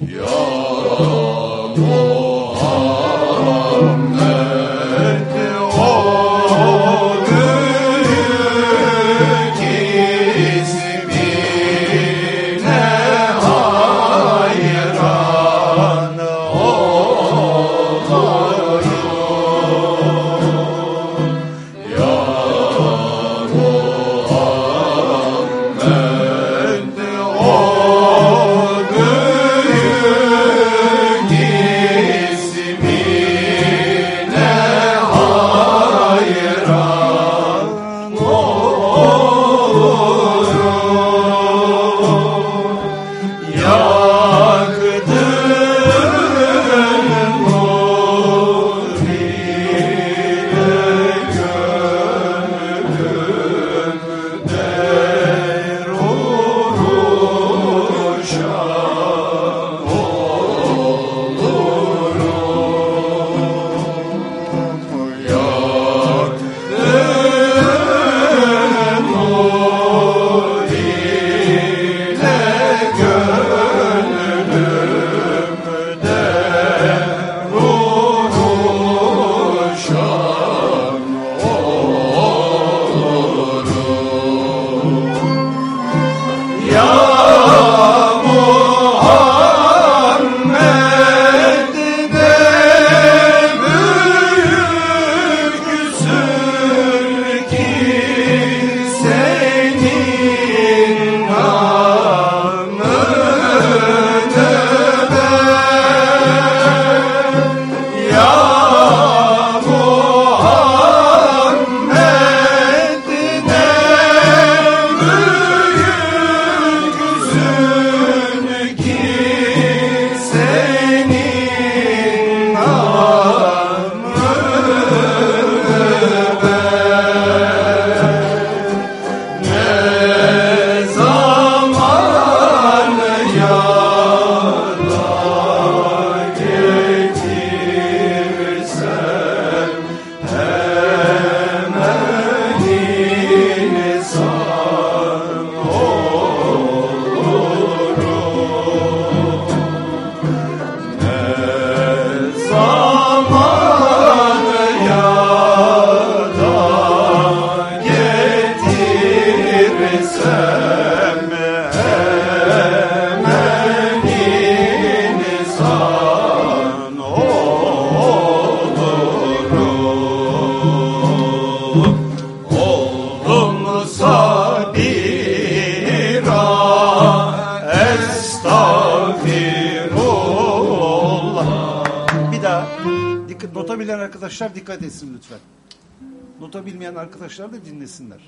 Ya nota bilen arkadaşlar dikkat etsin lütfen. Nota bilmeyen arkadaşlar da dinlesinler.